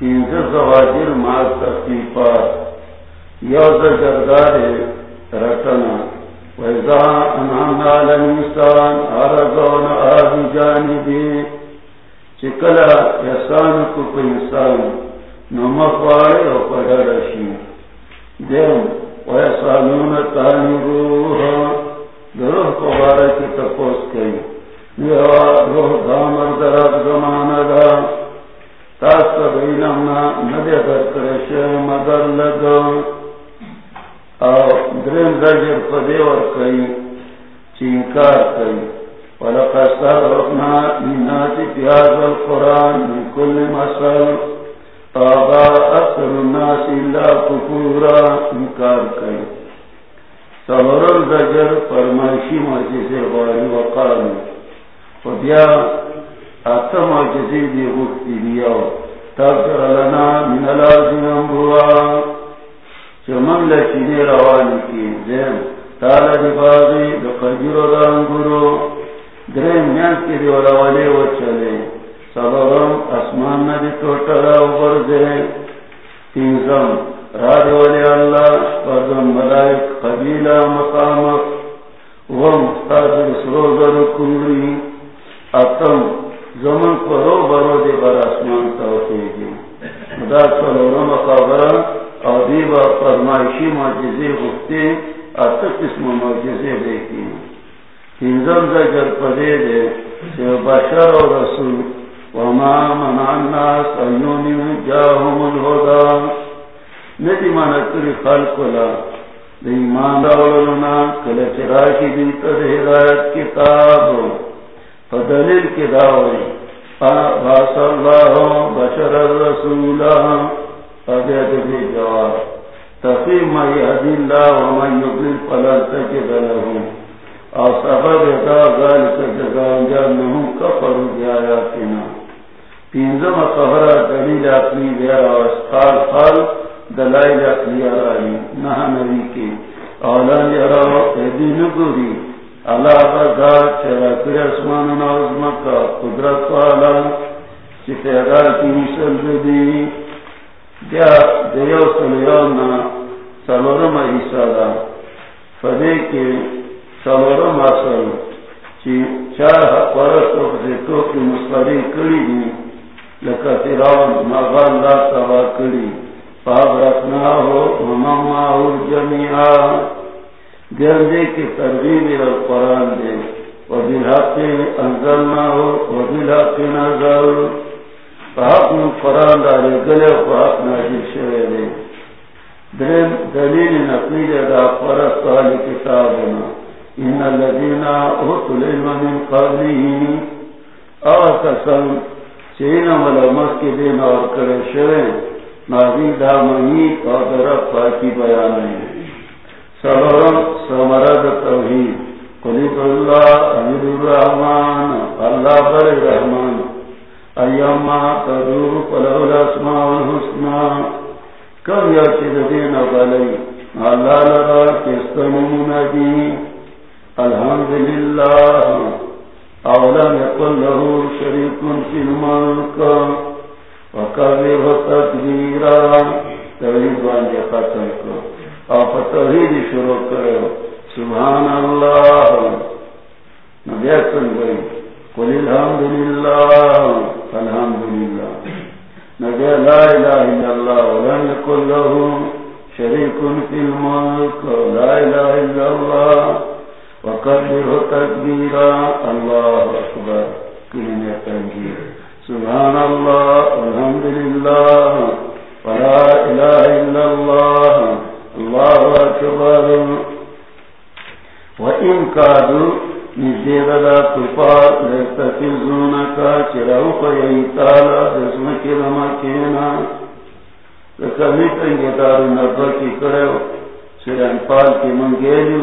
زواجر مال تکلیفات. یو زجردار رتنا. ویزا انعامنا لنسان آرزون آبی جانبی. چکلا احسان کو پہ انسان. نمک وارے اور پڑا رشی. دیم ویسانون تانی روح. گروہ کو بارے کی تپوس کئی. روح دامر درد زمان دا تاست بینمنا ندی در کرش مدر لگا او درم زجر پدیور کئی چینکار کئی ولقد صرفنا للناس في هذا القرآن من كل مسل فأبى أكثر الناس إلا كفورا انكار كي صبر الزجر فرمائشي معجزة غاري وقال فبيا أكثر معجزة دي غفتي بيا تغفر لنا من الأرض أنبوا چمن لچینے روانی کی زیم تالا دی بازی دقجر و دانگرو درم میان کی دیولا والے و چلے سببم اسمان ندی توٹلا و برزے تینزم راد والے اللہ فردم ملائک قبیلہ مقامت وم تاج سرو در کنگری اتم زمن پرو برو دی بر اسمان توفیدی مدا سلورم خبر او دیبا فرمائشی معجزے گفتے ات قسم معجزے دیکھی تینزم زجر پدے دے جو بشر و رسول، وما منع الناس ایون جاہم الہدا ندی مانا کری خلق لا دی ایمان دولنا کلچ راشی دیتا دے ہدایت کتاب. فدلیل کی داوئی باس اللہ بشر الرسول فبید بھی جواب تفیم ما یهدی اللہ ومن یضل فلن تجد لهم اور سبب دا ذالک جزاء جانهم کفروا بآیاتنا تینزم خبر دلیل اپنی دیر اور اسقال قال دلائل اپنی ارائی نہ نبی کی اولان یراو ایدی نگوری اللہ بزا چرا قدرت والا کی مثل دی۔ دیا دیو سلورم دا۔ فدے کے سلورم اصل چی چار کی کری دی۔ لکا تیراون مغان لا تبا کری۔ فابرتنا ہو گردے کی ترغیب القرآن دے۔ وبالحق انزلنا ہو وبالحق نزل فحق من قرآن دارے گلے نازل شوے دے۔ درم دلیل نقلی دا والی کتابنا ان الذين اوتوا العلم من قبله او کسان چینا ملامت کے دین اور کرے شوے۔ نازی دامنی اور درب پاکی بیان ہے سبرم سمرد توحید. اللہ الرحمن، اللہ بر رحمان. ایما تدور الاسماء کم یا دین بلی اللہ الحمدللہ. له شریک فی الملک. توحید ختم آپ توحید شروع کرو. سبحان اللہ نبی اکرم گئی قل الحمدللہ. الحمدللہ. نبی لا الہ الا اللہ. ولم یکن له شریک فی الملک. لا الہ الا اللہ. وکبر تکبیرا. اللہ اکبر. کلمہ تنجیر سبحان اللہ الحمدللہ. ولا الہ الا اللہ. اللہ اکبر. وَإِن كَادُوا نِزِيدَ لَا تُفَارْ لَيْسْتَفِزُونَكَ چِرَوْ فَيَيْتَالَ دَسْمَكِ رَمَكِينَا لَكَمِي تَنْگِدَارُ نَبَّ کی کرو سران پال کی منگیلیو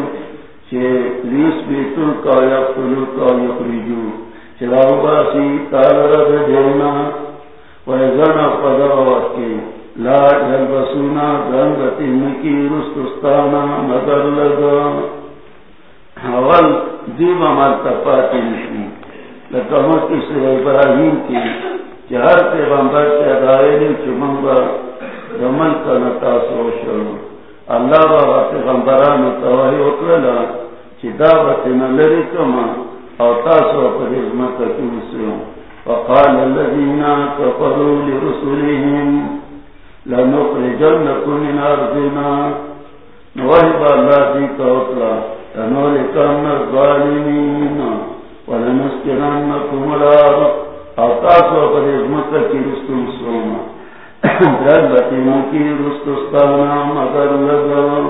چه لیس بیتو کا یقتلو کا یخرجو چراو باسی تال رد دینا ویزن قدر وقتی لا یلبسونا گنگتی مکی رستستانا مدر لگا اول دیو عمل تپاتی نشنی لکمت اس ابراہیم کی ہر پیغمبر چمنگا دمن کا نتا سو شروع اللہ بابا پیغمبران تواہی اکرلا. چی دعوت نلری کما. او تاسو پر عظمت کنسیوں وقال الذين كفروا لرسلهم لنخرجنكم من أرضنا. نوهب الله ديك وقلا لنولكن الظالمين. ولنسكننكم الأرض. أعطاسوا قد عظمتك رستم سوما دربتنا کی رستستانا مگر لگا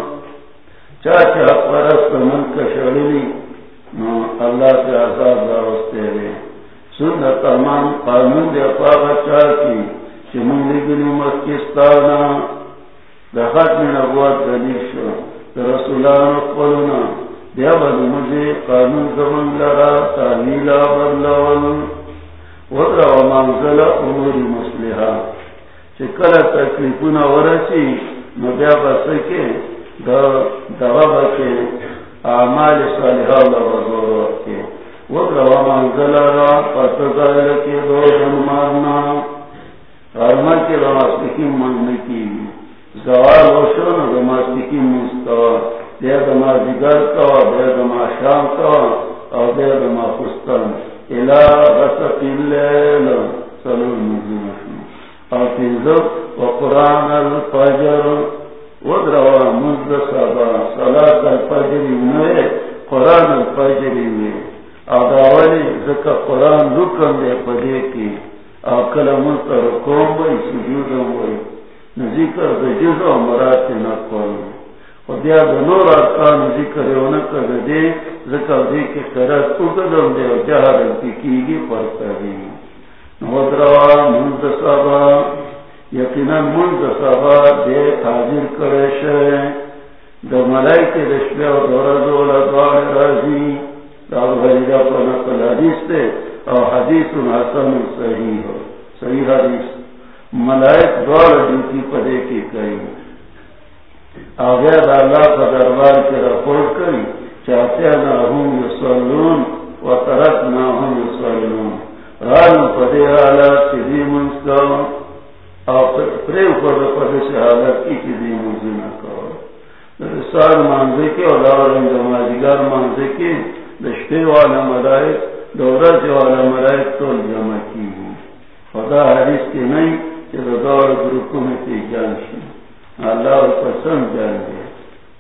چاچا پرست من کشڑلی نو اللہ کے عذاب راوستے رہے. سن تمام قانون دے پاگا چاکی. چمون لگنی مکستانا دخت من ابوات دلیل شو رسولان اقبلنا دیا بدو مجھے قانون زمن لرا تحلیلا امور چکل تکلیفونا ورسی نبیا بسکے دوا بکے اعمال صالحہ اللہ را کے دو مارنا کے رماسکی من کی زوال وشو نو دماسکی مستوى دیا دما دیگر دما شام دما صلو قرآن الفجر. ودروا مزد صبا. صلاة الفجر قرآن الفجر داولی ذکر قرآن رکن دے پدے کی. او کلمون تر قوم بای سجودم ذکر دے جزو مرات نکول خودیا دے نور ارکان ذکر یونا کر دے ذکر دے کے کرت اگدم دے و جہر انتکی گی پرتا دی نودروا مند سابا یقینا مند سابا دے حاضر کرش دے ملائی کے رشبے و دورزو لدوار رازی دار غریدہ پر نقل حدیث دے او حدیث حسن صحیح ہو۔ صحیح حدیث۔ ملائک دوار ڈیوٹی پدے کی کئی آگے اللہ کا دربار کے رپورٹ کری۔ چاہتے نہ ہوں یسلون و ترک نہ ہوں یسلون رال پدے حالت سیدھی منسکا اور پریم پر پدے سے حالت کی سیدھی منزی نہ کرو سال مانزے کے اور دور جماعتگار مانزے کے۔ دشتے والا ملائک دورج والا ملائک تو جمع کی ہوں خدا حدیث کے نہیں کہ دور گروپوں میں تی جان شی۔ اللہ پسند جان دے۔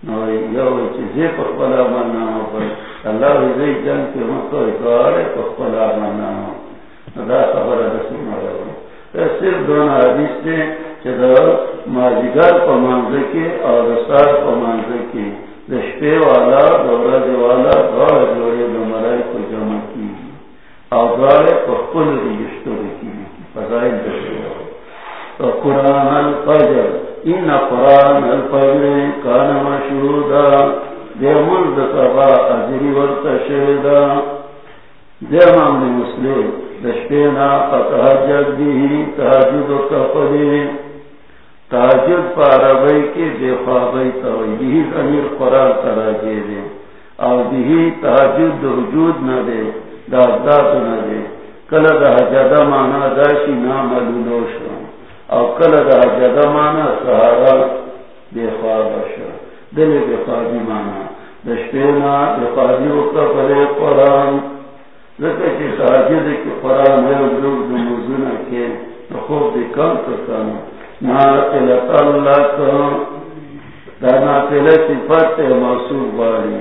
نو یو چیزیں پخپلا مانا ہو، پر اللہ رضی جان کے مکو اتوارے پخپلا مانا ہو۔ دا خبر رسول مالا صرف دونوں حدیث نے کہ ماجگر کو مانزے کے اور رسال کو مانزے کے۔ رشتے والا دورج والا دور جوڑے دو مرائی کو جمع کی اور دوارے پخپل رجسٹر کی فضائل دشتے تو قرآن الفجر، ان قرآن الفجر کان مشہودا دے ملد سبا ازری ورتشیدا دے مامن مسلم دشتینا فتحجد بھی تحجد و کفدی تحجد پا عربی دے خوابی توی بھی قرآن تراجے دے اور بھی تحجد وجود نہ دے داداد نہ دے کل دا حجدہ مانا داشی نام علولوشو او کل دا جدا مانا سہارا بے خواب شا دل بے خوابی مانا دشپینا بے خوابی اکتا پرے قرآن. لکہ چی ساجد کی قرآن ہے لوگ دو مزونا کے خوب دی کم کتن ناقلت اللہ کن دا ناقلت صفت موصوب باری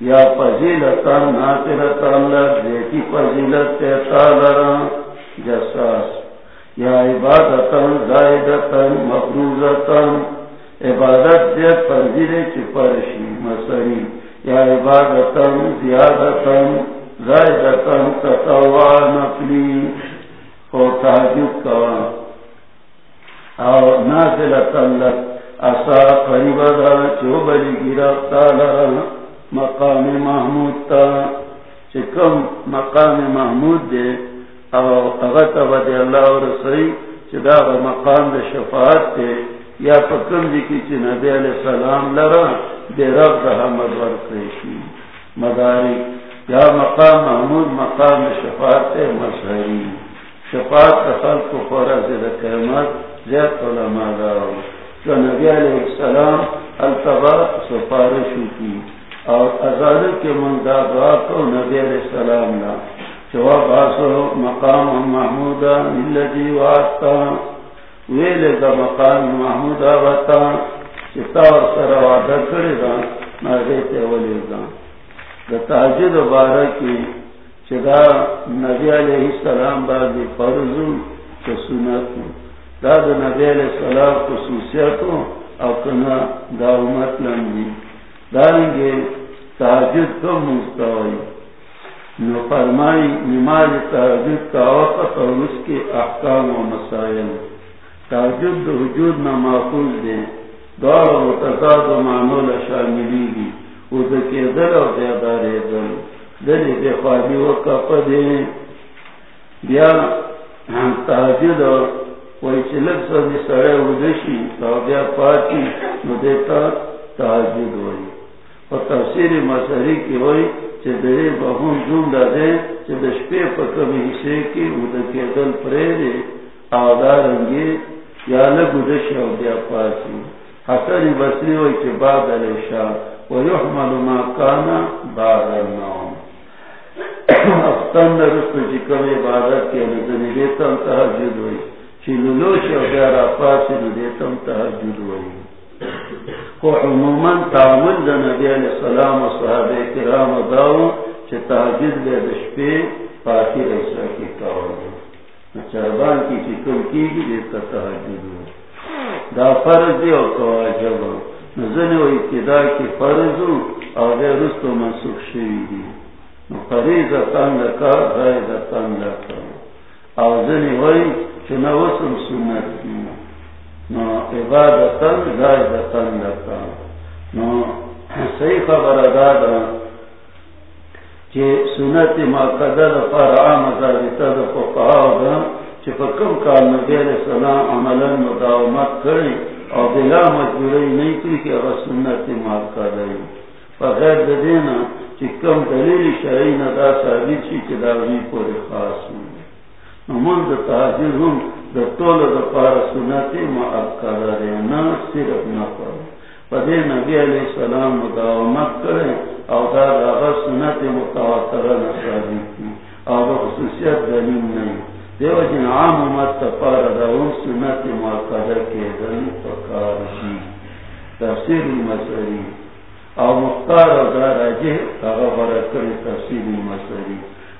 یا پزیلتن ناتلتن لک جیتی پزیلت تالران جساس۔ یا عبادتن زائدتن مفروضتن عبادت دے فرضی چی پرشی مسری۔ یا عبادتن زیادتن زائدتن تطوع نفلی۔ اور تحجد کوا۔ او نازلت اللہ اصا قریب دا چو بلی گرفتا لرا مقام محمود تا چکم مقام محمود دے، او اغتا بدی اللہ و رسوی چدا مقام دا شفاعت دے، یا پکم دی کی چی نبی علیہ السلام لرا، دے رب دا مدور کریشی مداری، یا مقام محمود مقام شفاعت دے مشہری شفاعت خلق کو خورا زیر قیمت زیت علماء داو. جو نبی علیہ السلام التبا سفارشو کی. اور ازاد کے مندا دعا کو نبی علیہ السلام نا جواب آسو مقام محمود اللذی واسطا ویلے دا مقام محمود آواتا چتا اور سر وعدہ کرے گا ناغیتے ولی گا دا تحجید تاجد بارکی، چدا نبی علیہ السلام بازی فرزو چسونتو داد نبی علیہ السلام خصوصیتوں اور کنا دا امت لنگی۔ دارنگے تحجد کم مستوئی نو فرمائی، نماز تحجد کا وقت اور اس کے احکام و مسائل۔ تحجد دو حجود نہ محفوظ دے دور و تضاد و معمول شاملی گی او دکے دل و دیدار دل دل بے خواہی و کپ دے بیا تحجد اور کوئی چلک سبھی سڑے ادشی تو بیا پاتی نو دیتا تحجد ہوئی۔ اور تفسیر مسری کی ہوئی چھ دری بہون جون دا دے چھ دشپے پا کمی حصے کی ادا کے دل پرے دے آدھا رنگی یا لگ ادشی او بیا پاتی حسن بسری ہوئی چھ بعد علیہ شاہ ویحمل ما کانا بعد النوم. افتن رست جی کم عبادت کے نظر دیتا تحجد ہوئی دیتم تحجد وئی کو عموماً تعمل دا نبی علیہ السلام و صحابہ کرام داو چھ تحجد بے دشپے پاکی رئیسا کی کاؤ چربان کی چکم کی گی دیتا تحجد وئی دا فرض دی اور کواجب نزن و ابتدا کی فرض اور دے رست و منسوخ شوی دی. فریضتان لکا، غیر غیرتان لکا. او زنی وئی چنوسم سنت نو عبادتن نو صحیح خبر دادا سنت ما قدر پر عام دا دا فکم کال نبی علیہ السلام عملا مداومت کریں اور بلا مجبوری نہیں کری کہ اگر سنت ما قدر فغیر دینا چی کم دلیل شرعی ندا ثابت شی چی داوی پوری خاص ہوں من دا تحجیر دا طول سنتی ما اب نا صرف نفر. پدے نبی علیہ السلام مداومت کرے او دا دا غا سنتی متواتر نصابی کی. او دا خصوصیت دلیل نہیں دیو جن عام امت تا پارا دا ہم سنتی ما کے دلیل پکار شی تفسیر مسئلی او مختار او دا راجح اغا برکر تفسیر مسئلی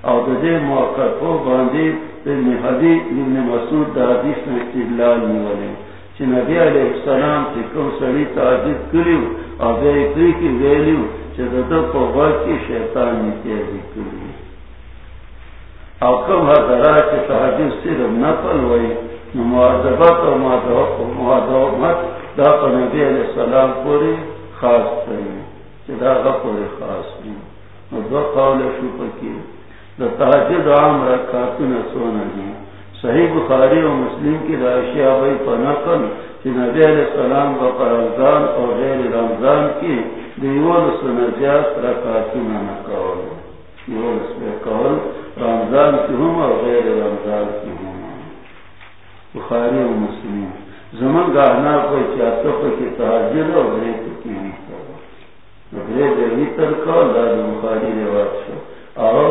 او دا دے موقع کو باندی ابن حدیث ابن مسعود دا حدیث میں استدلال نیولے چھ نبی علیہ السلام چھ کم سڑی تعجد کریو او بے اکری کی ویلیو چھ دا دا پا غاق کی شیطان نیتیازی کریو۔ او کم حضرات چھ تعجد صرف نفل وی نموازبت و معدومت دا پا نبی علیہ السلام پوری خاص کریو چھ دا غا پوری خاص کریو نو دو قول شو پکیو دا تحجد عام رکاتون سونا دی صحیح بخاری و مسلم کی راشی آبائی پا نقل نبی علیہ السلام با رمضان اور غیر رمضان کی دیول سنجات رکاتون نکاول دیول سنجات رمضان کی ہم اور غیر رمضان کی ہم. بخاری و مسلم. زمان گاہنا کوئی چاہتا کی تحجد اور غیر کی نہیں ویتر غیر ویتر کا اللہ بخاری رواد شو. اور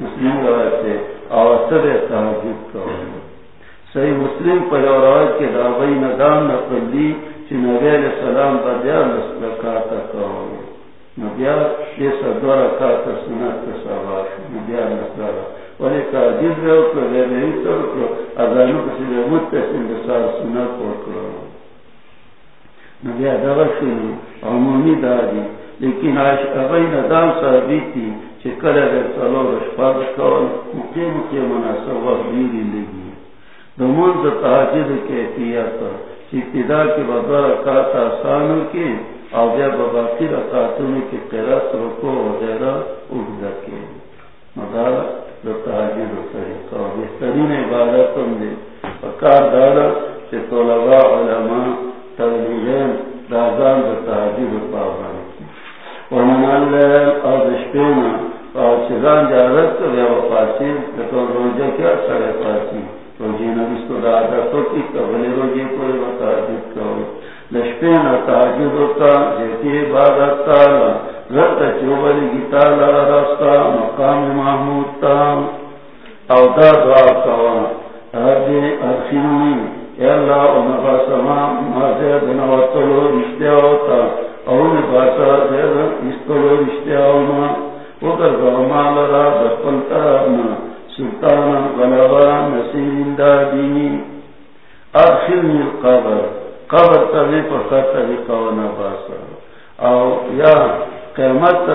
مسلم روایت سے اوسر تحجد کا صحیح مسلم پر روایت کے دعوی ندام نقل دی نبی علیہ السلام بدیا رکاتا کا نبیا یہ سدوا رکاتا سنت کا سوال نبیا نسارا ولی تحجد رہو کہ غیر نہیں کرو اذانو کسی متصل بسار سنت کو کرو نبی ادھا شنو عمومی داری لیکن آج ابھی ندام صحابی تھی چکر اگر سلو رشپاد کول مقیم کے مناسب وقت دیری لگی. دمون تحجد کیفیت ابتدا کی بدور رکعت آسانوں کی اور جب باقی رکعتوں کی قرات رکو وغیرہ اٹھ کے مدار جو تحجد طریقہ اور بہترین عبادت ہم دے پکار دارا کہ طلباء علماء تغلیلین دازان جو تحجد پاوان ومن اللہ اور دشپینا اور چیزان جارت کر یا وفاسی لیکن روجہ کیا سڑے پاسی روجی نبیس کو دادا کی قبل روجی کوئی متعدد کرو لشپین تاجد ہوتا جیتی عبادت تالا رت چوبلی گیتا لارا راستا، مقام محمود تا. او دا دعا کوا ربی ارخیمی اے اللہ او نبا سما مازید نواتلو، رشتیا ہوتا او نبا سید استلو رشتیا ہونا لرا ترابنا سلطانا غلبا القبر قبر طریقہ و نباسا۔ او یا قیمت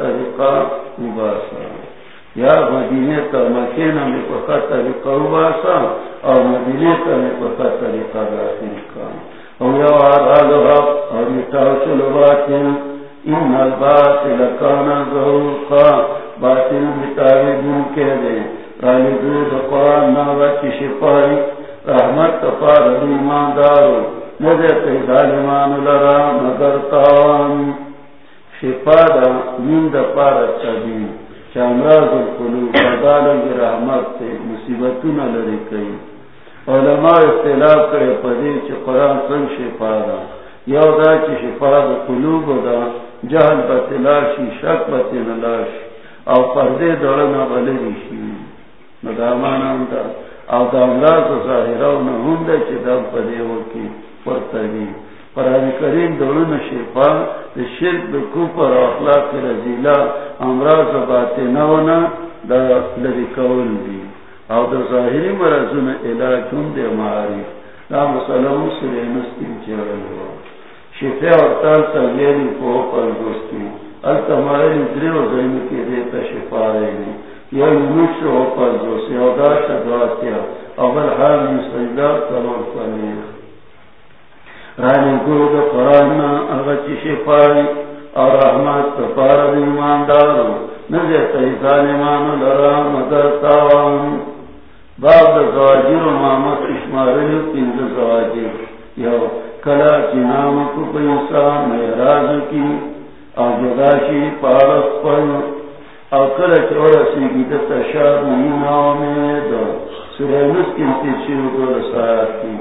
طریقہ مباسا یا مدینے تا مکینہ میں طریقہ مباسا مدینے تا میں طریقہ داخل کا او یا آرال حق اور متاوشل رحمت کئی علماء اختلاف کرے پدی چی قرآن سن شفا دا یو دا چی شفا دا قلوب دا جہل بتلاشی شک بتلاشی او پردے دولنا بلری شی مدامانا دا او دا امراض ظاہرہ نہون دا چی دم پدے وکی قرآن کریم دولن شفا دا شرک دو کفر اخلاق رزیلا امراض باتے نونا دا لری کول دی او دا ظاہری مرزون علاج ہم دے معارف دا مسلم سرے نسکیم چیرل ہوا شفا اور تال تغییری کو پر دوستی التماری دریو زین کی دیتا شفا رہی یا یونس ہو پر دوستی او دا شدواتیا او بالحال مسجدہ تلور فنیر رانی گود قرآن اغچی شفائی اور رحمت تفار دیمان دارو نزی تیزان ایمان لرا مدر تاوان. باب دا زواجیر و مامت اشمارلی تینز زواجیر یو کلا چی نام کو پیسا میراز کی. او جداشی پارس پن. او کلا چی ورسی گی دا تشار مین آمید سورہ مسکن تیشی و دو رسایت کی.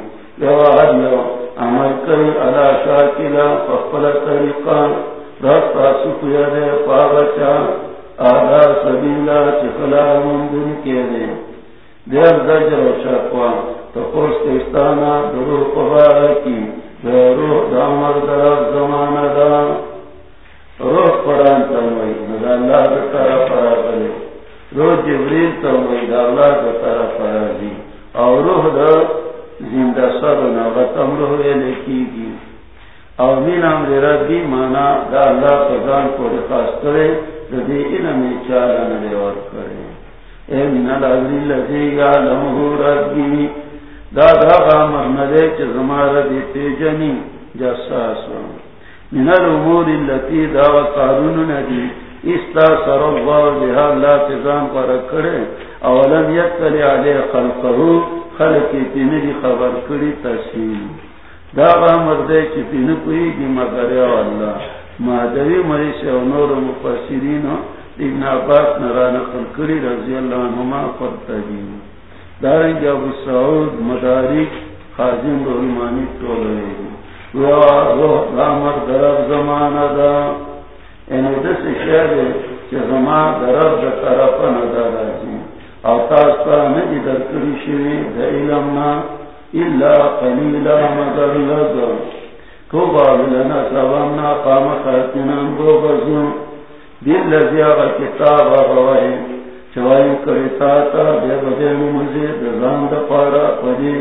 یو آد یو عمل کئی علا شاکلا فقبل طریقا. رستا سکیا دے پاگچا. آدھا سبیلا چکلا مندن کے دے دیر دجر و شاکوا تقوس کستانا دروح قبارا کی روح دامر در زمان دا روح قرآن تنوئی ندا اللہ دا طرف آگلے روح جبریل تنوئی دا اللہ دا طرف آگلی اور روح دا زندہ سب نغتم روح لکی گی او من امر ربی مانا دا اللہ قضان کو رخاص کرے دا دی علمی چالا نلیور کرے اے من ربی۔ دا دا غامر ندے دی پیجنی من الامور اللتی دا ندی۔ استا سر اللہ بها اللہ پر کرے اولم علی خلقہو خبر کری تسیم دا مردے چی تین کوئی گی مگر مادری مری سے نور ابن عباس نران خل کری رضی اللہ عنہما فرطبین دارنگ ابو سعود مدارک خازم رحمانی تولوئے روح دا مرد رب زمان دا. اینو دس شہر چی زمان درب دا طرف ندا رازیم او تاستا ندی در کری شوی دا علمنا الا قلیلا مدر لگا کو بابلنا سوامنا قام خاتنان دو بزن. دل لزی آغا کتاب چوائی بے بدین دا پارا پدی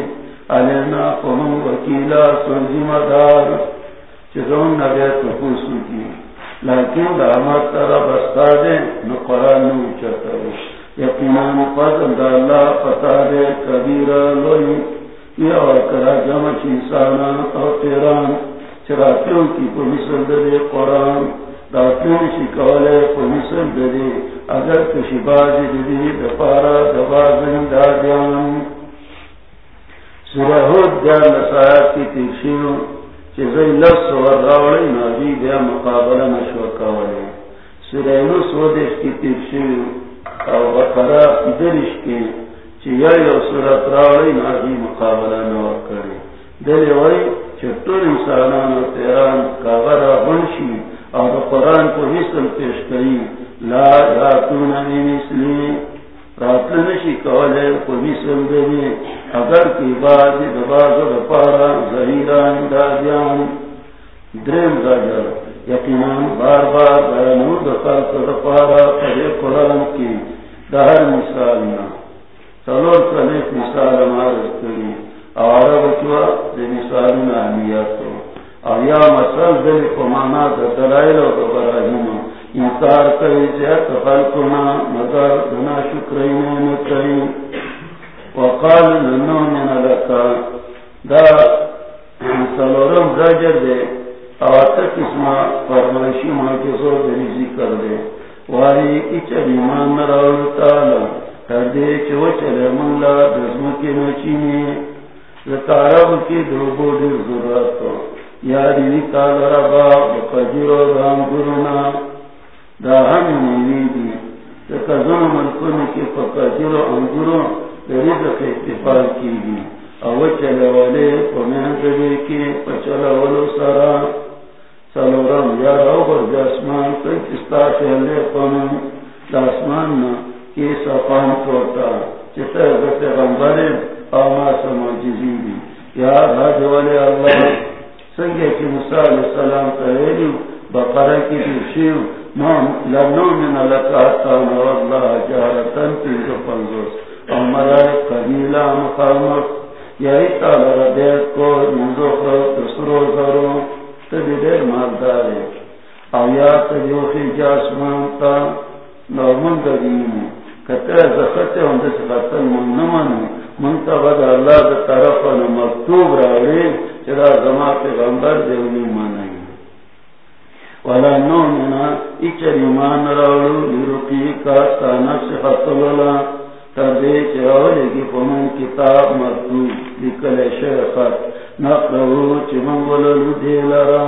علینا قوم وکیلا سنزی مدار چیزون کی لیکن دا عمد ترہ بستا دے نو قرآن نو چتا یقیناً پسند اللہ پتا دے کبیر لوئی یا کرا جمع چیسانا اور تیران چراتیوں کی پولیسل دے قرآن دے اگر کشی بازی دپارا دبازن سورہ کی چیزی راوڑی مقابلہ نشوہ کولے. سورہ نس کی تیرشیوں او بقرہ درش کی، چی یا یو صورت راوی مقابلہ نور کری دلی وی چطور انسانان و تیران کاغر بنشی او دا قرآن کو حسن پیش کری لا یاتون این اسلی راتل نشی کولے کو حسن دلی اگر کی بازی دباز و دپارا زہیران دادیان۔ درم غجر یقیناً بار بار بیانو دخل دپارا پڑے قرآن کی دہر مثال نا سلور سلیف مثال مارس کری آوارا بچوا دی مثال نا اہمیتو او یا مطلب مسل دلی پمانا دا دلائل و دا براہیم انکار کئی زیاد خلقنا مگر دنا شکرین نکرین وقال ننو من لکا. دا سلورم زجر دے آتا کسما فرمائشی ماکسو دلی ذکر دے واری اچھلی مان راول تالا کردے چو چلے منلا دزمو کے نچینی لتارب کی دروبو دیر ضرورتو یاری ویتا لربا بقجر و دام دا نیوی دی. لکا زن کی فقجر و انگرو رزق اتفاق کی دی او والے کی سلورم جاسمان کئی کستا شہلے نا کی سفان توتا چتا آما دی یا راج والے اللہ سنگے کی موسیٰ علیہ السلام کہیلی بقرہ کی دیشیو نوم لنو من لکاتا نو اللہ جارتن تیزو پنزوس او مرائے قبیلہ مخامت یہی تالا ردیت کو منزو خرد دسرو ضرور تبی دیر مالدار ہے او یا تبی وخی جاسمان تا نورمن داریم کتر زخطے ہوں دس خطر من نمن من تا بدا اللہ دا طرف انا مکتوب راولی چرا زمان پیغمبر دیونی مانائی ولا نومنا اچر ایمان راولو لرقی کا تا نفس خطولا تردے چراولی کی فمن کتاب مکتوب لکل شیخت نقلو چی منگولو دی لرا۔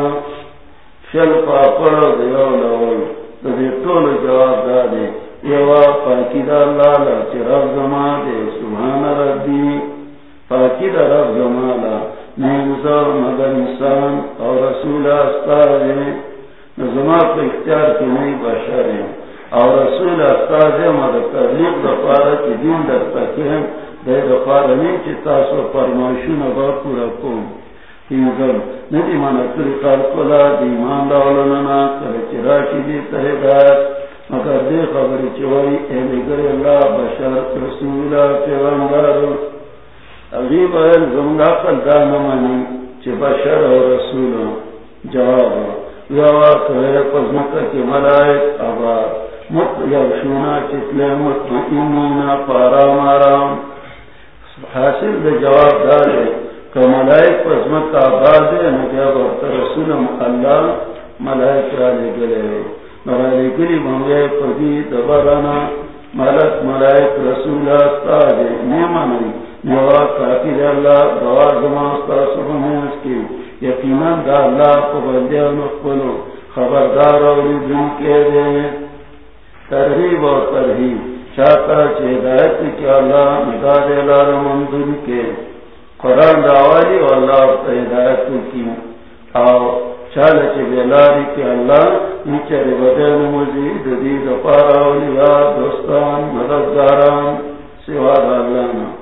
شل پاپڑو دیو لول دی طول جواب دادے۔ یوا پاکی دا اللہ لا چی رب زمان دے، سبحان ربی۔ پاکی دا رب زمان لا۔ نیوزا مگر انسان اور رسول استار دے زمان پا اختیار کی نئی بشر ہے اور رسول استار دے مگر تبلیغ دا کی دین در تکیم دے دفار نہیں چتا سو پرمائشو نبا پورا کون تیزم ندی مانا کری خلقلا دی ایمان داولننا کرچی دی تحیدات مگر دے خبری چوائی اہلی گری اللہ، بشر رسولا پیغمبر۔ عظیب اہل زمگا قلتا نمانی چی بشر و رسول جواب یوا کرے پزمکہ کی ملائک ابا مت یوشونا چتلے مطمئنینا پارا مارام۔ حاصل دے جواب دار ہے کہ ملائک پزمت کا آباد ہے نبیا بہت رسول اللہ ملائک را لے گلے مرا لے گلی منگے پدی دبارانا ملک ملائک رسول استاد نیما نہیں۔ جواب کافی اللہ دوار زماستا سبحانس کی۔ یقینا دا اللہ کو بندیا نقبلو خبردار اور دن کے دے ترہیب اور ترہیب، چاہتا ہدایت کی اللہ مداد مندر کے۔ قرآن داوالی و اللہ ہدایت کی آو چال چلاری کے اللہ نیچے بدن مزید دید پارا دوستان، مددگاران سوا دالانا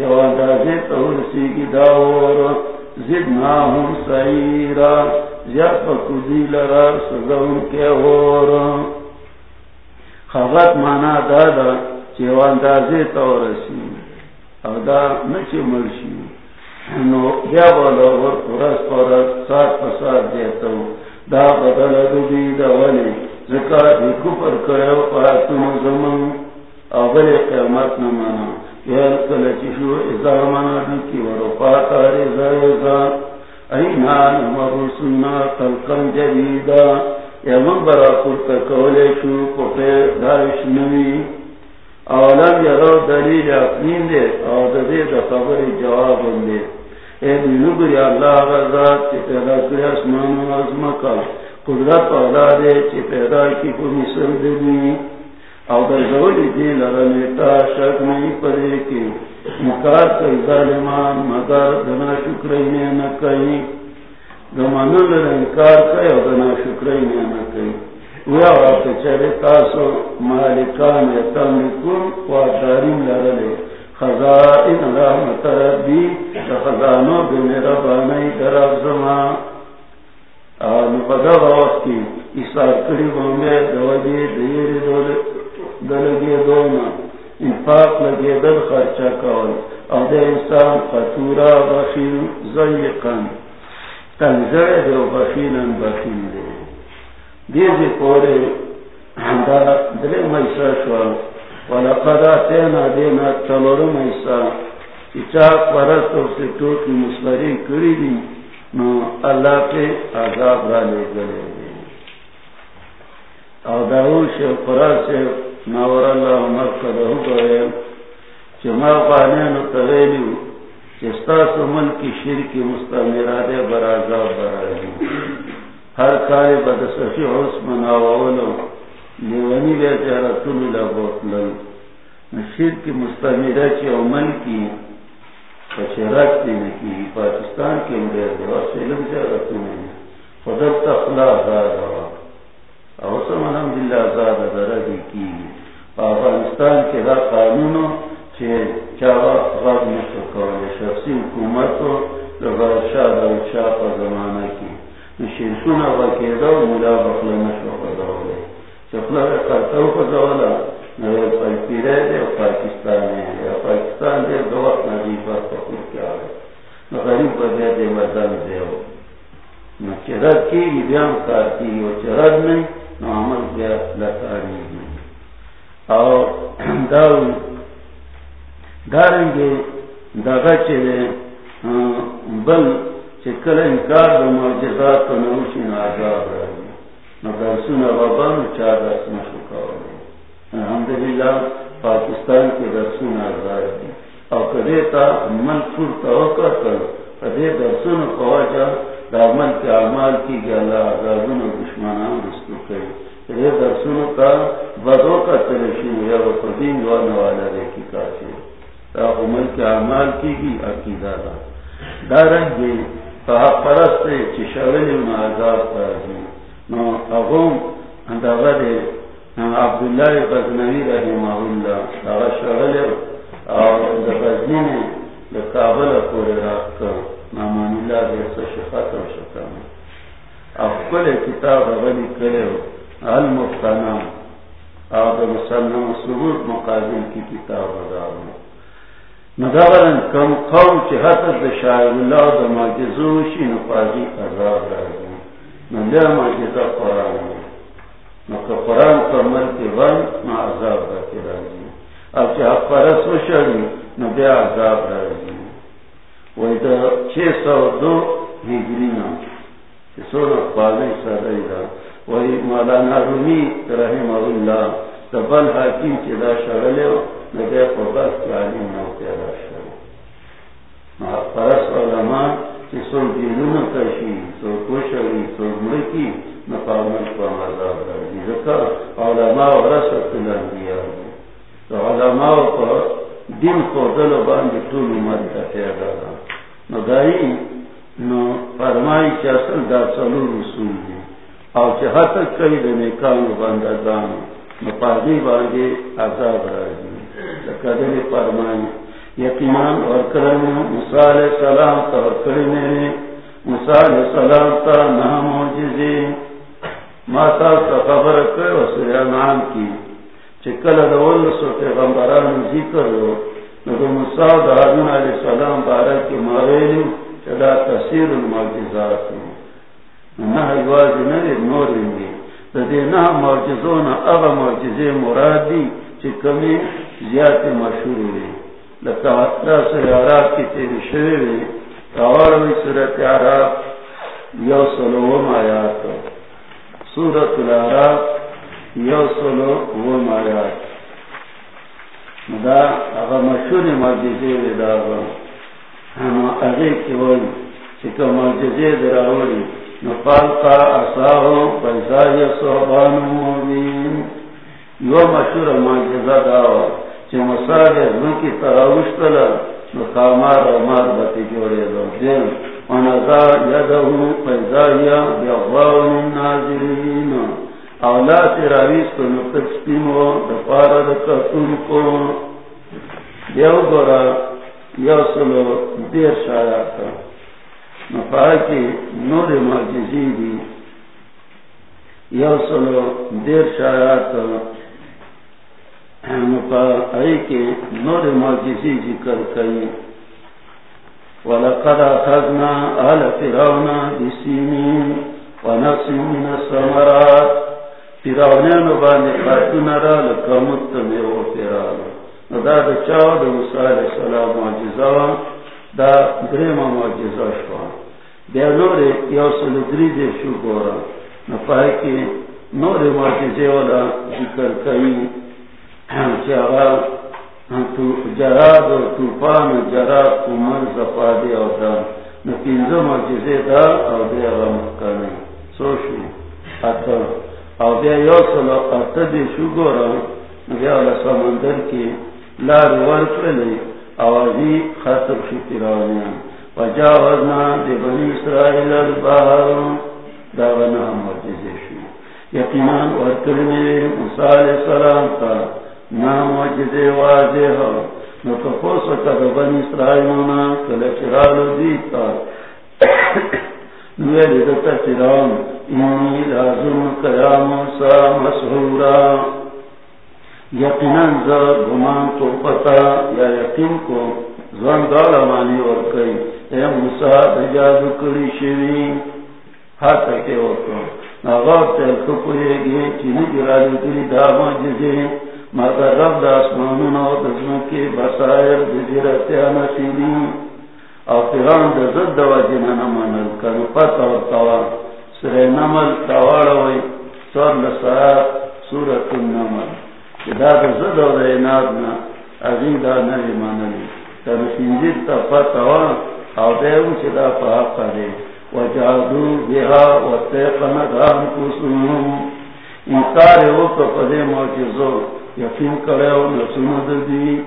چواندازے تورسی کی داور زدناہم سعیرا زیاد لرا کے اور خبت مانا دادا چواندازے تورسی او دا نچے مرشی نو بیا بالا ور پرس پرس سات پسات دیتا دا بدل دوبی دا ولی زکا دی کپر کرے و زمان او بلی قیمت نمانا۔ یل کلچی شو ازا تلقن جدیدا. یا کرتا دارش اولم یرو دلیل دے او دے دا خبر جواب دے. اے اللہ غزات چی پیدا کری اسمان و عظمکا. قدرت اولا دے چی پیدا کی کو مصر او در زولی دی لرمیتا شک نہیں پدے کی مکار کئی ظالمان مدار دنا شکرین نکئی دمانو لرنکار کئی او دنا شکرین نکئی ویا وقت چلے تاسو مالکان یتملکون و دارین خزائن رحمت ربی خزانو بمیرا بانی دراب زمان نپدا وقت کی اسار کری بومے دوجی دیر دولت دلگی دونا انفاق لگی دل خرچا کول. او دے انسان خطورا بخیل زیقن تنزر دو بخیلن بخیل دے. دیزی پورے دا دلے میسا شوال ولقد آتینا دینا چلور میسا. چا پرست اور سے ٹوکی مسلری کری دی. نو اللہ کے عذاب را لے گلے دی او داو شیو قرآن سے ناور اللہ عمر کدہو گئے چما پانے نو تغیلیو چستا سمن کی شرکی مستمیرادے بر عذاب برا ہر کاری بد بدسفی حس مناوولو لیونی بے جارا تلو لگوت لن نشیر کی مستمیرہ چی عمل کی فشرات دی نکی پاکستان کے اندر دیوا سیلم جارا تلو خدب تخلا آزاد ہوا اوسم الحمدللہ آزاد درہ دی کی افغانستان کے دا قانونو چی چاوا غاب نشو کولے شخصی حکومتو لگا زمانہ کی نشیر سونا ملا بخلا نشو چپلا کرتا کو دولا پیرے دے پاکستان ہے پاکستان دے دو وقت ندی پر پکڑ کیا ہے غریب بدے دے مدن دے ہو نہ چرد کی بیان کرتی ہو چرد نہیں نہ عمل گیا لتاری نہیں اور گے داغا چلے بل چکل انکار معجزات بابا چار درس الحمد للہ پاکستان کے درسن آزاد دی اور کدے تا من فر تو کدے درسن خواجہ دامن کے اعمال کی گلا آزادن دشمنان رستو کئی کدے درسن کا بدو کا تلشی ہوا وہ قدیم دعانے والا دیکھی کافی تا عمل کے اعمال کی بھی عقیدہ دا. دارنگ کہا پرست چشاولی ان آزاد پر نو اغم اندغه عبد الله غزنوی رحمه الله هغه شغل او د غزنین د کابل پورې راځه نامان الله دې څه شفاعت او شکر خپل کتاب غني کړو المفتنا او د مسلمان سرور مقابل کی کتاب وداو مدارن کم قوم چې حتی د شاعر الله د معجزو شي نو پاجي عذاب راځي نندر معجزہ قرآن ہے نو کہ قرآن پر مل کے ون نہ عذاب رکھے راضی اب چاہ پرس و شری نہ بے عذاب راضی وہی تو چھ سو دو ہجری نا. سولہ پالے سدائی دا. وہی مولانا رومی رحم اللہ تبل حاکم چدا شغلے نہ بے قبض کی عالم نہ پیدا شغل پرس علماء سو دیلون کشی سو کوشوی سو مرکی نقامت کو عذاب راجی ذکر علماء ورسط الانبیاء تو علماء کو دن کو دل باندی طول امت دفعہ دارا نگائی نو فرمائی چی اصل دا سلو رسول دی او چی حتی کئی دنے کانو باندہ دانو نو پاگی عذاب راجی۔ لکہ دن فرمائی، یقیناً اور کرم مثال سلام تا کرنے مثال سلام تا نام موجزی ماتا تا خبر کر وسر نام کی۔ چکل دول سو پیغمبران ذکر ہو نگو مثال دا حضون علیہ السلام بارک کی ماویلی چدا تسیر المعجزات نہ ایواز نرے نور انگی دے نہ معجزون، اغا معجزے مرادی چکمی زیادہ مشہور ہوئی لکا سیارات کی تیری شوی وی سورت یو سلو و مایات سورت یو سلو و مایات دا اگا مشہور معجزے دا ہم اگے کی وی چکا معجزے دراولی نفال اصاہو پیسا صحبان مبین. یو مشہور معجزہ داوا چی مساگ ازن کی نخامار امار جوڑے دو دیم ونزا نازلین اولا تراویس کو نتک سپیمو دپارا دکتون کو. دیو گورا، یو سلو، دیر شایاتا نفاہ کی نور ماجزی دی. یو سلو دیر شایاتا کے نور معجزی ذکر کئی. وَلَقَدْ أَخَذْنَا أَهْلَ فِرَوْنَ بِسِنِينَ وَنَقْصٍ مِنَ الثَّمَرَاتِ. فِرَوْنَانُ بَانِ رَا لَكَمُتَّ دا دا چاو دا معجزہ دا معجزہ بیا نور یوصل دریدے شو گورا نفاہ کی نور معجزے والا ذکر کئی جراد طوفان جراد کمر زفادی او دا نتینزو مجزے دا او دے غم کنے سوشو اتا او دے یو سلو اتا دے شو گورا بیا والا سمندر کی لار ورک لے اوازی خطر شو وجاوزنا دے بنی اسرائیل البار دا غنا شو یقینان ورکلنے موسیٰ علیہ السلام تا نام وجدے واضح. نو سکا بن اسرائیلونا کل دیتا نویلی دتا چرام اینی لازم قیام سا مسحورا. یقیناً زر گمان تو پتا یا یقین کو زن دالا مانی ورکی. اے موسیٰ دجادو کری شوی حتی کے وقت ناغاب تیل کپوئے گی چینی گرالی دلی داما جزے مگر رب دا اسمانون او دزنو کی بسائر دزیرتیانا سیدی او پیران دا زد دا وجینا نمانل کنو پتا و توا سر نمل تواروی سر لسا سورت النمل دا دا زد و دا انادنا ازین دا مانلی کنو تا پتا و او دیو چی دا پا حقا دی وجادو بها و تیقنا دا انکوسنو انکار اوکا پدے موجزو یقین کرے او نسونو دی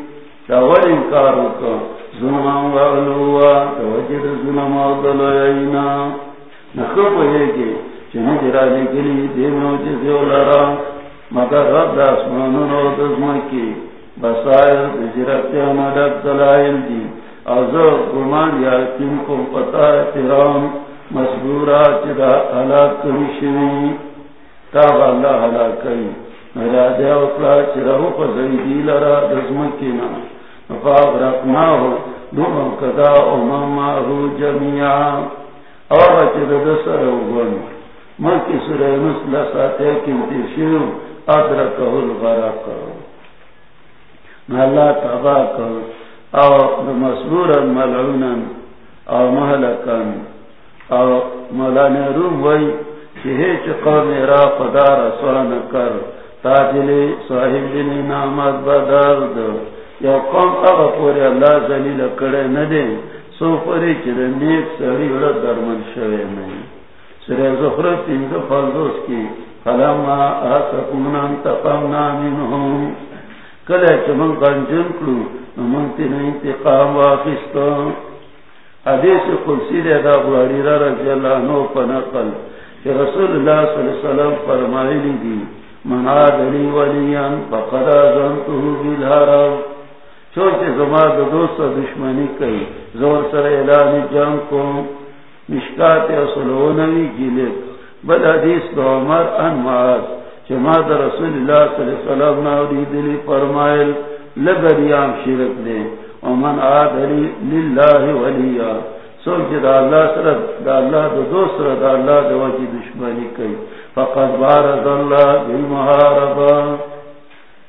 داول انکار ہوکا زنمان وغلوا توجد زنمان دلو اینا نخو پہے گے چنی جرالی گلی دیمو جزیو لرا۔ مگر رب دا اسمانو رو دزمان کی، بسائر بجرتی آمدک دلائل دی۔ گمان یا کن کو پتا احترام مصبورا چدا علاق کری شوی اللہ کری میرا دیا اکلا پا زیدی لرا دزمکینا ہو دوم کدا اماما ہو جمعیا اور دسر اوگن ملکی ساتے شیو، ادرکہ الغرق اللہ تبا کر او مسبورا ملعونا او محلکا او مولانا روم وی چی ہیچ قوم را پدار سوان کر تاجلی صاحب دینی نامت بدر دو یا قوم اغا پوری اللہ زلیل کڑے ندے سو پوری چی نیک سری وڑا درمن شوے نہیں سر زخرت انگا فلدوس کی خلما آسکونا انتقامنا منہم کلے چمن قنجن کلو نمانتین انتقام واقستو حدیث قلسی دے دا بواری را رضی اللہ عنہ پنقل کہ رسول اللہ صلی اللہ علیہ وسلم فرمائی لی دی من عاد لي وليا فقد أذنته بالهرب چونکہ زما دو دوست دشمنی کئی زور سر اعلان جنگ کو مشکات اصلونوی گیلے بل حدیث دو عمر ان معاذ چما دا رسول اللہ صلی اللہ علیہ وسلم ناوری دلی فرمائل لگریام شرک دے۔ ومن آدھری للہ ولیا۔ سوچ دا اللہ سر دا اللہ دو دوست سر دا اللہ دو وجی دشمنی کئی۔ فقد بارد اللہ بالمحاربہ۔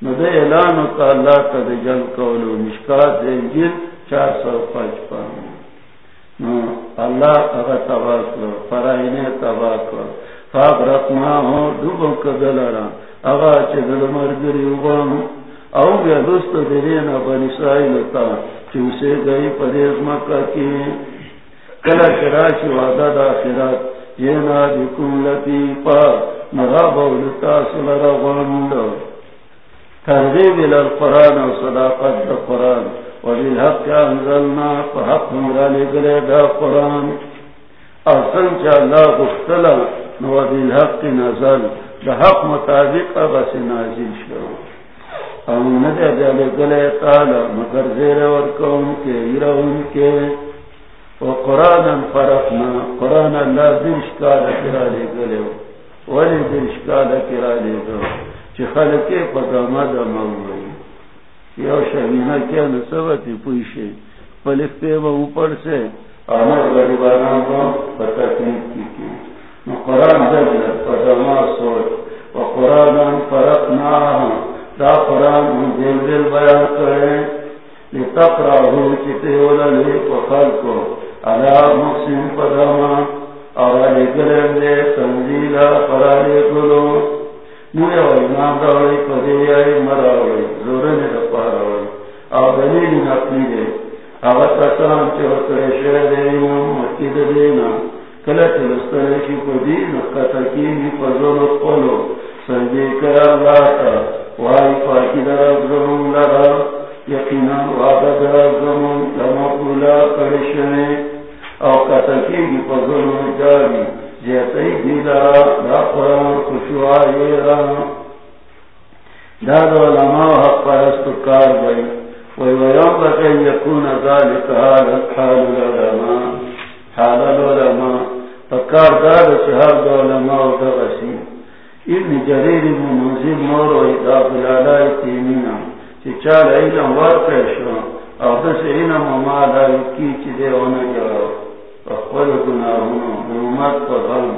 ندے اعلان کا اللہ تا کا جل کولو۔ مشکات انجل چار سو پانچ پان اللہ اگر تباہ کرو فرائن تباہ کرو فاق رکھنا ہو ڈوبو کدلرا اگا چدل مرگری اگام او گیا دوست دیرینا بنی سائل تا چوسے گئی پریز مکہ کی کلا شراشی وعدہ دا خیرات یہ نادکم لطیفا مغابو لتاصل رغندو ترغیب الى القرآن و صداقت دا قرآن، و بالحق انزلنا فحق مرالی گلے دا قرآن۔ اصلا چا اللہ گفتلا نو بالحق نزل، دا حق مطابق اغس نازل شو امون ندے گلے تالا مگر زیر ورکون کے ایرون کے و قرآن فرقنا قرآن اللہ کرا لے گلے ولی کرا لے گلے چی یو شہینہ کیا نصبتی پوشی پلکتے اوپر سے آمد کی کی قرآن سوچ و قرآن فرقنا دا قرآن دل دل بیان کرے لتقراہو چیتے اولا لے پا خلقو علا مقسم پا اور علی گلن دے تنزیلہ فرالے گلو۔ مویا وی نام داوی پدی آئی مراوی زورن دا پاراوی او دلیل نقلی دے، آغا تسان چه وطرشوه دے امام مکی دا دینا کلا تلسترشی پدی نقطا کینی پزول قلو سنجی کر اللہ وائی پاکی در ازمون لگا یقینا وعدا در ازمون لما قولا کرشوه او کتا کینی پزول جاری جیسے دیلا دا قرآن خوشوائی را داد علماء حق پرست کار بھئی وی ویام بکن یکون ذالک حالت حال العلماء حال العلماء فکار داد شہر دا علماء دا غسی ابن جریر ابن منزل مور و اداب العلائی تیمینا، چی چال علم ورکشو او دس علم ومالا یکی چی دے ہونا جاو اخبر گناہوں نعمت پر غم.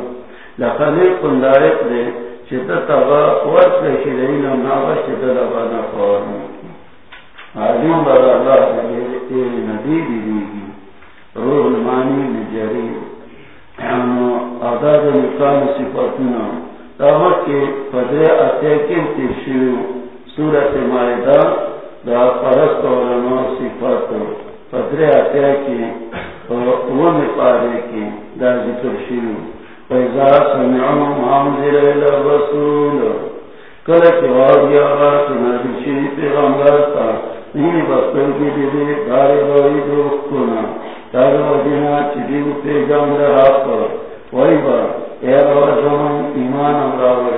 لخلیق لائق دے، چی شدت اغا ورس شرعین و ناغا شدت اغا نفارن عالم بر اللہ دے تیری ندی دی دیگی. روح المانی نجری اعداد مقام صفتنا دعوت کے پدر اتیکن تیشیو سورت مائدہ دا پرست علماء صفت پدر اتیکن پارے کی دا ذکر شروع پیزا سمعو معامزر الرسول کلک واضی آغا سنادی پیغمبر تا نینی بستر کی دیدے دارے باری دوست کنا. دارے چیدیو پیغمبر حق وی با اے رو زمان ایمان امراوے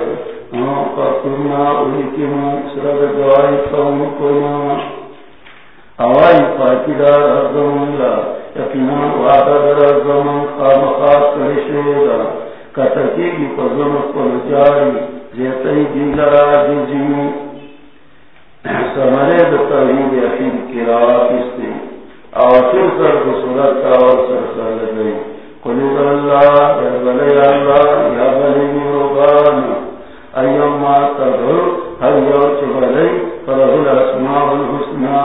سر بسورت آور سر سر لگئی اللہ یا بلی اللہ یا بلی تدھر ہر یو چبلی فرہ الاسماء الحسنہ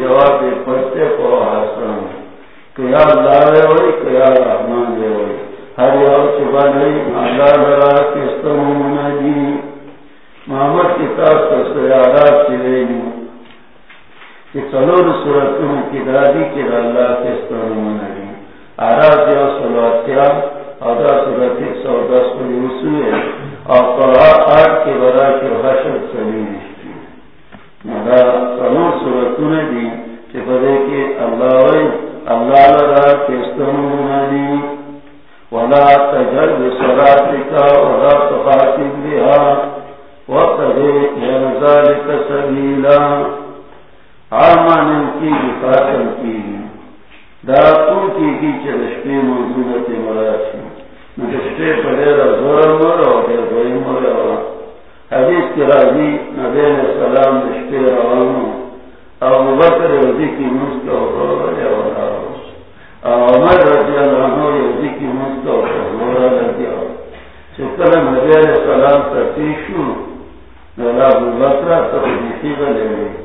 جواب پڑھتے کو حسن کیا اللہ ہوئی کیا رحمان دے ہوئی ہر یو چبا نہیں اللہ محمد کتاب تو سیارات کہ چلور صورتوں کی دادی کے اللہ کے کستم منجی آرات یو سلواتیا ادا صورت ایک سو دس کو یوسو ہے اور قرآن آٹھ کے برا کے حشر سلیمی مدا سنو سورتون دی چی پدے کی اللہ وی اللہ لرا کستن منانی ولا تجر بسراتکا ولا تخاتب بها وقد ذلك سبيلا۔ آمان کی خاتم کی داتوں کی کی چلشپی موجودت مراشی نشپے پڑے زور مر اور دوئی مر حدیث کی راضی نبی علیہ السلام روانو ابو بکر رضی کی مسک اور عمر رضی اللہ عنہ رضی کی مسک اور رضی اللہ چکر نبی علیہ السلام تفتیشو ابو بکر تفتیشی بلے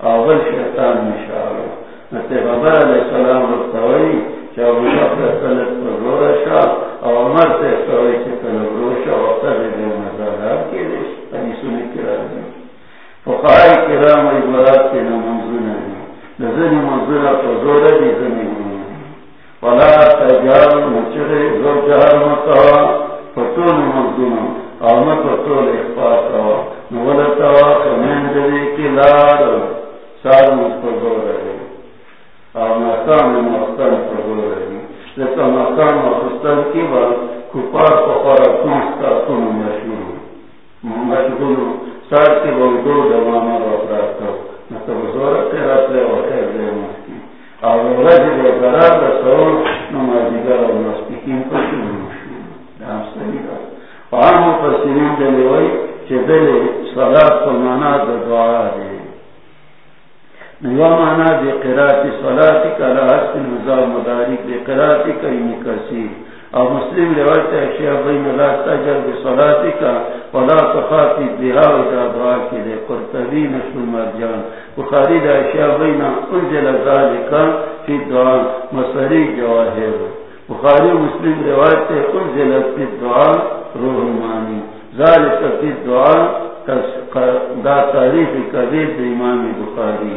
اول شیطان مشاہر نتے بابر علیہ السلام رفتوئی چاہ بشاق رسلت پر زورشا او عمر سے کوئی چھ طلب روشا وقتا دے دے مزارات کے دے سنی کرام فقائی کرام ای مراد کے نمانزون دی نزنی منزون پر زور دی زنی منزون ولا تجار مچرے زور جہر مطاوا فتول منزون آمد فتول اخفاق روا نولتوا کمین دے کی لار سار مطلب زور دی اور مکان مستن پر بول رہی لیکن مکان مستن کی بات کپار پپارا کنستا کن مشہور مشغول سار کے بول دو جوانا اپراد کرو۔ مطلب زور تیرا پلے اور خیر دے مسکی اور رج دے گرار رسو نمازی گر اور مسکین پر کن مشہور دام صحیح رہا اور مفسرین دلے ہوئی چھ دلے صلاة فرمانا دعا دے۔ مانا دے قراتی سلاتی کا راست نظام مدارک دے قراتی کا نکسی اور مسلم روایت اشیاء بین اللہ تجر دے سلاتی کا ولا تخاتی دیہا اجا دعا کی دے، قرطبی نشل مرجان. بخاری دے اشیاء بین انجل ذالکا فی دعا مسری جواہر. بخاری مسلم روایت ہے انجل فی دعا روح مانی ذالکا فی دعا دا تاریخ کبیر دے امام بخاری.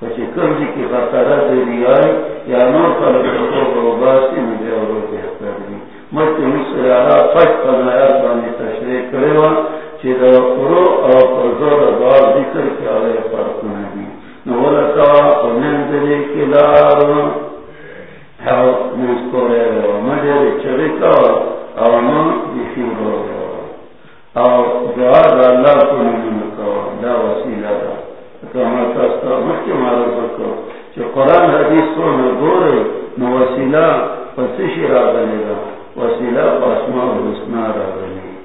دے کچھ کمزی کی خطرہ دے ریائی یا نور خلق کو بروباسی میں دے اور بہتر دی مجھتے مصر آرہا فج پنایا بانی تشریح کرے وا چی دا قرو اور پرزور دعا ذکر کے آلے فرق نبی نولتا پنین دلے کلار ہاو مسکو رے رو مجھے چرکا او من دیشی رو رو او دعا دا اللہ کو نمی مکو دا وسیلہ دا قرآن حدیث کو نگوره نو وسیله پسشی را بلیده وسیله پاسما حسنا را بلیده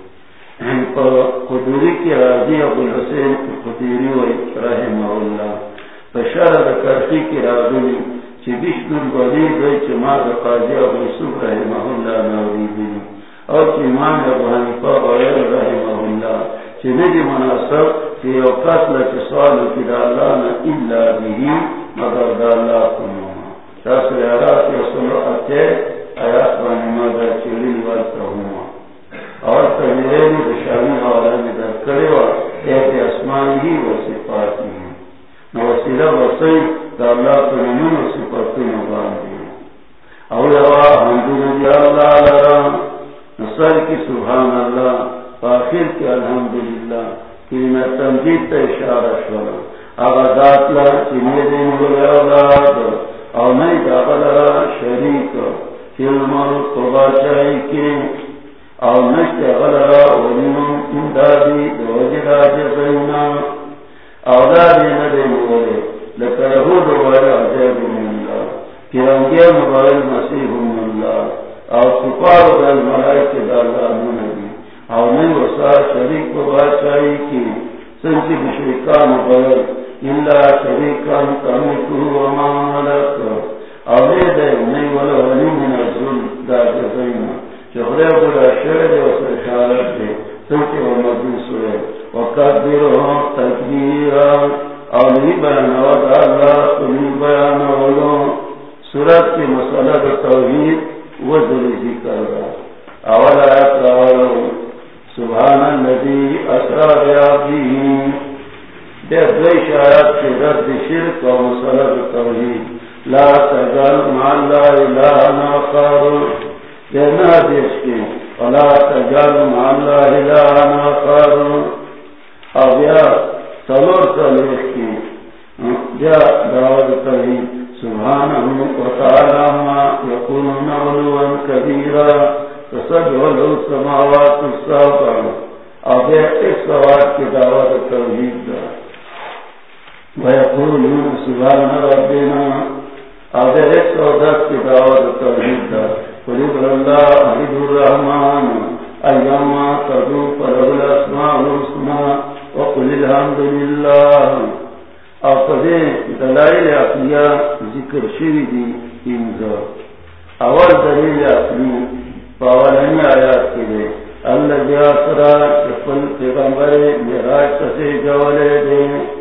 قدوری کی راضی ابو الحسین قدوری و رحمه اللہ۔ پشار دا کی راضی چه بیشنون بلی دوی چه ما دا قاضی ابو یسوف رحمه اللہ نوری بلی او چه امام ابو حنیفہ غیر رحمه اللہ۔ چنے مناسب یو سوالو کی دا اللہ نا الا مگر دا اللہ کنوما تاس ریارات یا سنو اتے آیات بانی مادر چلی اور بشانی سبحان ربنا هذا السوداء كتاب التوحيد قل الله عبد الرحمن. أيما تدعو فله الأسماء الحسنى. وقل الحمد لله. اپنے دلائل عقلیہ ذکر شوی دی انزا اول دلیل عقلی پاولنی آیات کے لیے اللہ جا سرا چپل پیغمبر میراج کسے جوالے دیں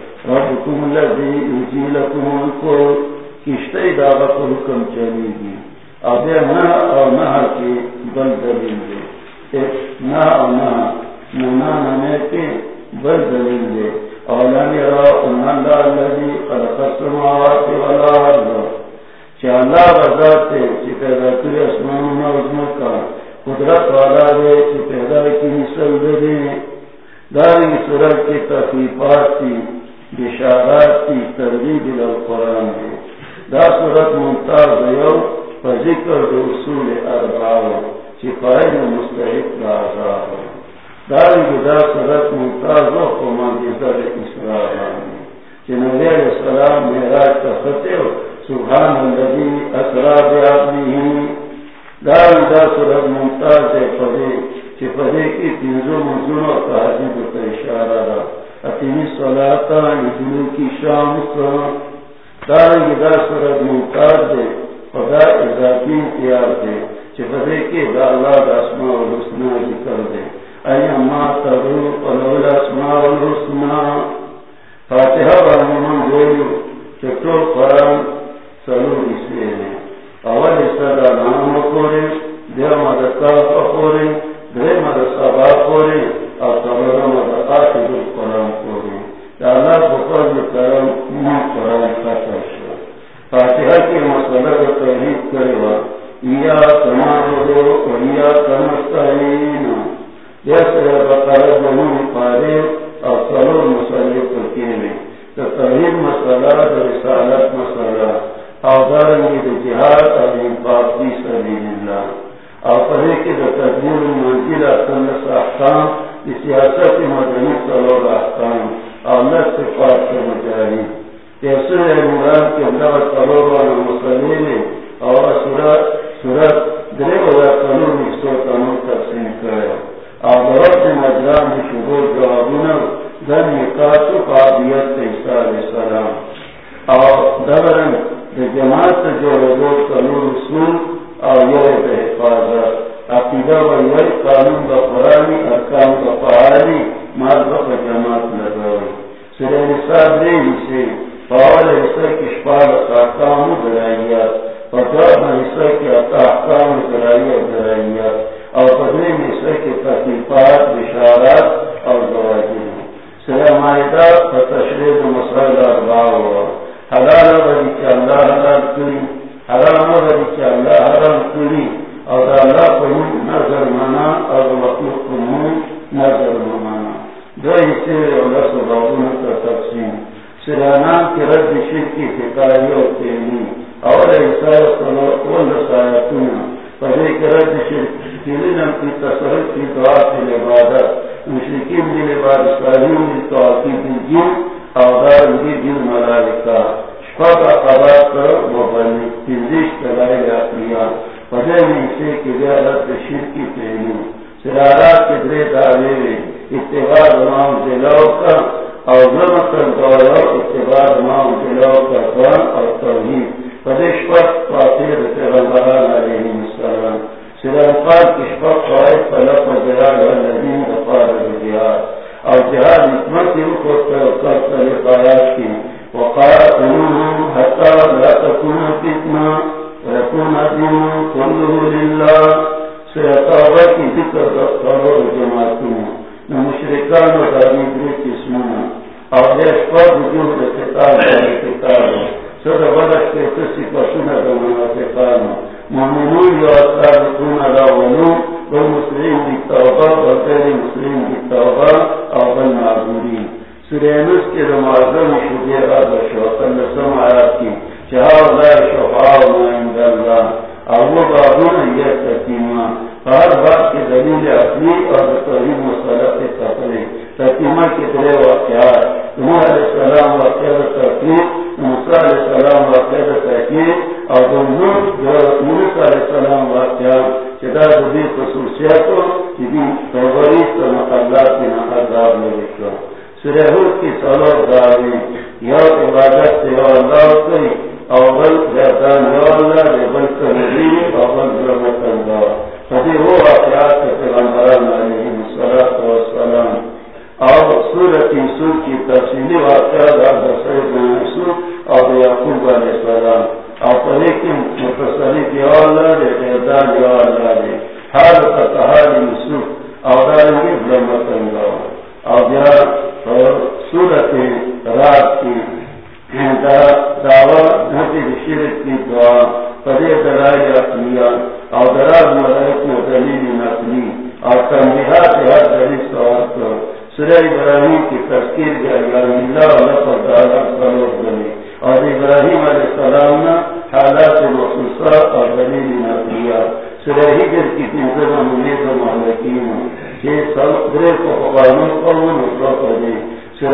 ربكم الذي يجي لكم الكل کشتے دعوت کو حکم چلی گی ابے نہ اور نہ کے بل دلیل دے نہ اور نہ نہ نہ کے بل دلیل دے اور لم يروا ان الله خلق السماوات والارض. چالا بذات چې پیدا کړی اسمان او قدرت والا دے چې پیدا کړی مثل دې داري صورت کې بشارات کی ترغیب القرآن دی دا صورت ممتاز دیو پا ذکر دو اصول ارباو چی قائم مستحق دا عذاب داری دا صورت ممتاز و پا منگزر اسرائیل چی نبی علیہ السلام میراج کا فتح سبحان اللذی اسرا بیابنی داری دا صورت ممتاز دے پدے چی پدے کی تینزو منزونو تحجیب تا اشارہ دا۔ اتنی صلاتا یدنو کی شام سا دارنگی دا سرد ممتاز دے، خدا اضافی انتیار دے چی فدے کے دا اللہ دا اسماء والحسنہ ذکر دے۔ ای اما ترو قلول اسماء والحسنہ فاتحہ برمون گولیو چکتو قرآن سلو اسلے دے۔ اول صدا نام کورے دے مدکا فخورے دے مدسا با اور سبرہ مدکا پڑھے منزل اصل احکام سیاست مدنی سلور احکام اللہ سے پاک کے مجاہی کیسے مراد کے اللہ کروڑ والا مسلم اور سورت سورت درے بلا قانون حصوں قانون تقسیم کرے۔ اور بہت سے مجرام میں شبور جوابنا دن نکاتو قابیت عیسیٰ علیہ السلام اور دبرن جماعت جو رضو قانون رسول اور یہ حفاظت عقیدہ و قانون کا قرآنی، ارکان کا فعالی جماعت دے حصہ کی شپال حصہ احکام اور پدرین حصہ اور دواجین سورہ مائدہ فتشرید مسائل ارباء ہوا۔ حلال بری چا اللہ حلال کری، حرام بری چا اللہ حرام کری۔ اور اللہ کو نظر منا اور مخلوق کو نظر منا دو حصے اور دس کا تقسیم سرانا کی۔ رد شرک کی فکاری اور تیلی اور ایسا سایتنا پہلے کی رد شرک کی تصرف کی دعا کی عبادت۔ مشرکین دی لباد سالیم دی توقی دی جن اودار دی جن ملائکہ۔ شفاق قبات و بنی تنزیش تلائی اقلیا پہلے میں اسے سرارات کے درے دعوے اتباع امام کا اور نمکر دورا اتباع امام کا قرآن اور توحید۔ پر فاطر پیغمبران علیہ السلام۔ قائد فلق و جلال والذین الجہاد اور جہاد حکمت کی پر اکر کی۔ حتی لا تکون ویکون دین کلو للہ سیطاوہ کی ذکر دفتر جماعتوں مشرکان و دانی دری قسمنا اور دیش پر وجود کتاب داری کتاب سر بدش کے کسی پسنا دمانا کتاب مومنون یا اصابتون الاولو و مسلم دی توبہ و غیر مسلم دی توبہ اور بل معبوری سرینس کے رمازن شدی غاد شوطن آیات کی۔ چہاو عند یہ بات دلیل اپنی اور توحید مسئلہ سے سفرے تقیمہ طرح واقعات علیہ السلام تحقیق موسیٰ علیہ السلام تحقیق اور موسیٰ علیہ السلام کی توبری تو مقلات کی میں لکھا سرحود کی یا عبادت سے اللہ سے اول بل اول فدی وہ واقعات کے پیغمبران علیہ الصلوۃ والسلام۔ اور سورۃ یوسف کی تفصیلی واقعات اور سید یوسف اور یعقوب علیہ السلام۔ اور کی یوسف اور اور سورۃ رات کی دعوت شرک کی دعا پدے درائی اور دراز ملائک دلیل نقلی ہر دلیل سوال کر سورہ ابراہیم کی تذکیر کے اللہ دعا سلوک اور ابراہیم علیہ السلام نے حالات مخصوصہ اور دلیل نقلیہ سورہ ہجر کی تنظر امید و یہ سب درے کو دی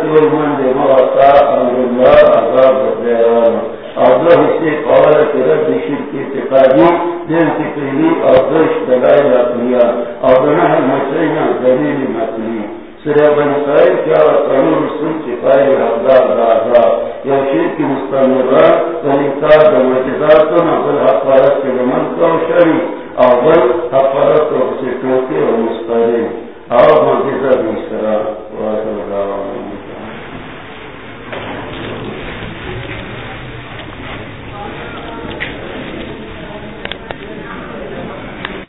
سورہ من دے موقع اللہ عذاب بدیران اور دو قول کے شرک اتقادی دل کی پہلی اور دلائل اپنیا اور دنہ دلیل مطلی سرہ بن قائل کیا قانون رسول چپائے حقدار دازا یا شرک مستمرہ ونکار دمجزات و نقل حق پارت کے لمن کو شری اور حق پارت کو اسے ٹوکے اور مسترے اور دوسرا